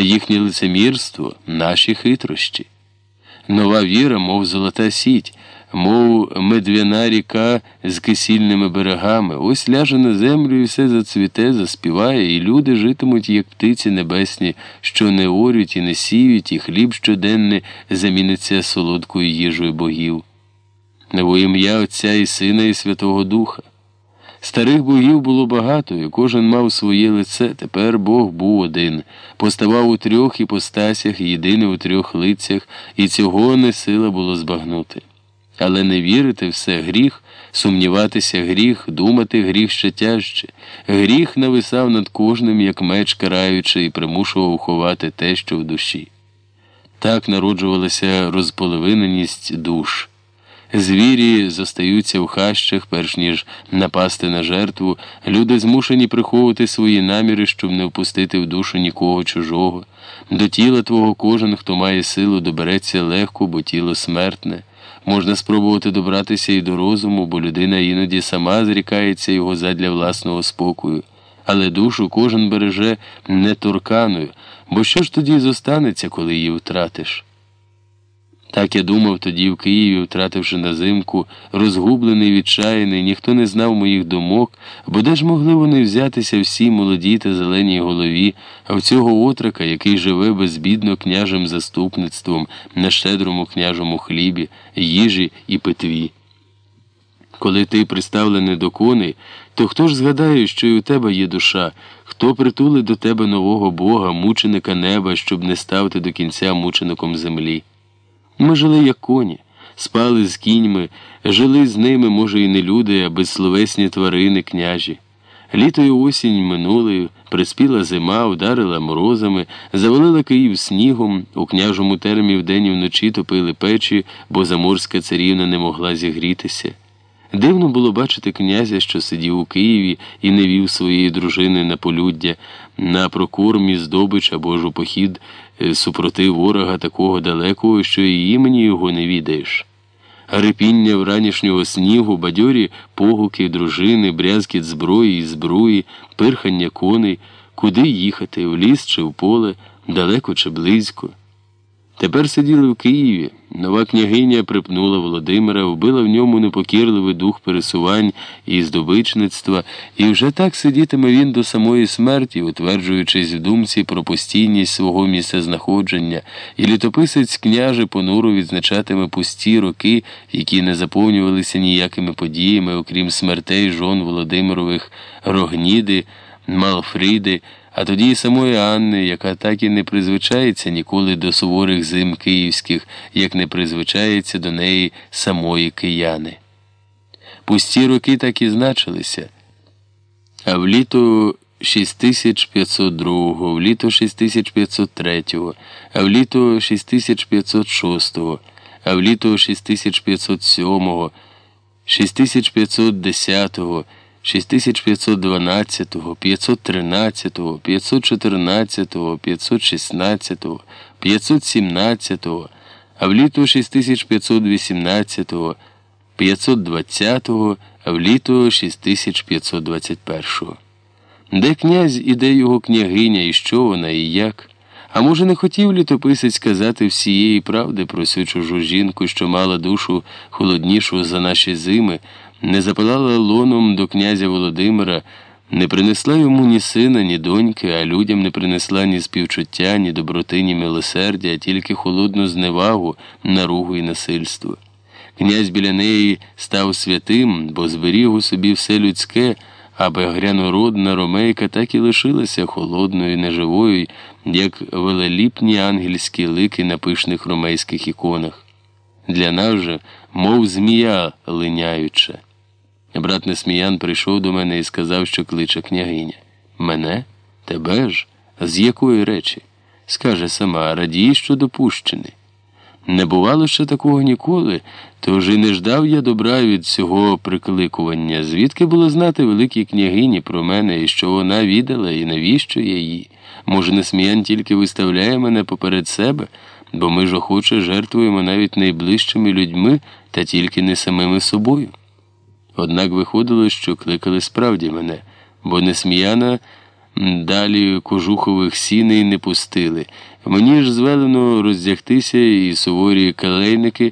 їхнє лицемірство, наші хитрощі. Нова віра, мов золота сіть, мов медвяна ріка з кисільними берегами, ось ляже на землю і все зацвіте, заспіває, і люди житимуть, як птиці небесні, що не орють і не сіють, і хліб щоденний заміниться солодкою їжею богів. Во ім'я Отця і Сина, і Святого Духа. Старих богів було багато, і кожен мав своє лице. Тепер Бог був один, поставав у трьох іпостасях, єдиний у трьох лицях, і цього не сила було збагнути. Але не вірити все гріх, сумніватися гріх, думати гріх ще тяжче. Гріх нависав над кожним, як меч караючи, і примушував ховати те, що в душі. Так народжувалася розполовиненість душ. Звірі зостаються в хащах, перш ніж напасти на жертву, люди змушені приховувати свої наміри, щоб не впустити в душу нікого чужого. До тіла твого кожен, хто має силу, добереться легко, бо тіло смертне. Можна спробувати добратися і до розуму, бо людина іноді сама зрікається його задля власного спокою. Але душу кожен береже неторканою, бо що ж тоді зостанеться, коли її втратиш? Так я думав тоді в Києві, втративши назимку, розгублений, відчаяний, ніхто не знав моїх думок, бо де ж могли вони взятися всі молоді та зеленій голові, а в цього отрака, який живе безбідно княжим заступництвом на щедрому княжому хлібі, їжі і питві. Коли ти приставлений до коней, то хто ж згадає, що й у тебе є душа, хто притулить до тебе нового Бога, мученика неба, щоб не ставити до кінця мучеником землі? Ми жили, як коні, спали з кіньми, жили з ними, може, і не люди, а безсловесні тварини, княжі. Літо і осінь минули, приспіла зима, вдарила морозами, завалила Київ снігом, у княжому термі вдень і вночі топили печі, бо заморська царівна не могла зігрітися. Дивно було бачити князя, що сидів у Києві і не вів своєї дружини на полюддя, на прокормі здобич або ж у похід е, супроти ворога такого далекого, що і імені його не відаєш. Рипіння вранішнього снігу, бадьорі погуки, дружини, брязкіт зброї і зброї, пирхання коней, куди їхати, в ліс чи в поле, далеко чи близько. Тепер сиділи в Києві. Нова княгиня припнула Володимира, вбила в ньому непокірливий дух пересувань і здобичництва, і вже так сидітиме він до самої смерті, утверджуючись в думці про постійність свого місцезнаходження, і літописець княже понуро відзначатиме пусті роки, які не заповнювалися ніякими подіями, окрім смертей жон Володимирових, Рогніди, Малфриди а тоді й самої Анни, яка так і не призвичається ніколи до суворих зим київських, як не призвичається до неї самої кияни. Пусті роки так і значилися. А в літо 6502, в літо 6503, а в літо 6506, а в літо 6507, 6510 6512, 513, 514, 516, 517, а в літо 6518, 520, а в літо 6521. Де князь і де його княгиня, і що вона, і як? А може, не хотів літописець сказати всієї правди про цю чужу жінку, що мала душу холоднішу за наші зими? не запалала лоном до князя Володимира, не принесла йому ні сина, ні доньки, а людям не принесла ні співчуття, ні доброти, ні милосердя, а тільки холодну зневагу, наругу і насильство. Князь біля неї став святим, бо зберіг у собі все людське, а багрянородна ромейка так і лишилася холодною, неживою, як велеліпні ангельські лики на пишних ромейських іконах. Для нас же, мов змія линяюча. Брат Несміян прийшов до мене і сказав, що кличе княгиня. Мене? Тебе ж? З якої речі? Скаже сама, радій, що допущений. Не бувало ще такого ніколи, тож і не ждав я добра від цього прикликування. Звідки було знати великій княгині про мене і що вона віддала, і навіщо я її? Може, Несміян тільки виставляє мене поперед себе, бо ми ж охоче жертвуємо навіть найближчими людьми та тільки не самими собою. Однак виходило, що кликали справді мене, бо Несміяна Далі кожухових сіней не пустили. Мені ж звелено роздягтися, і суворі келейники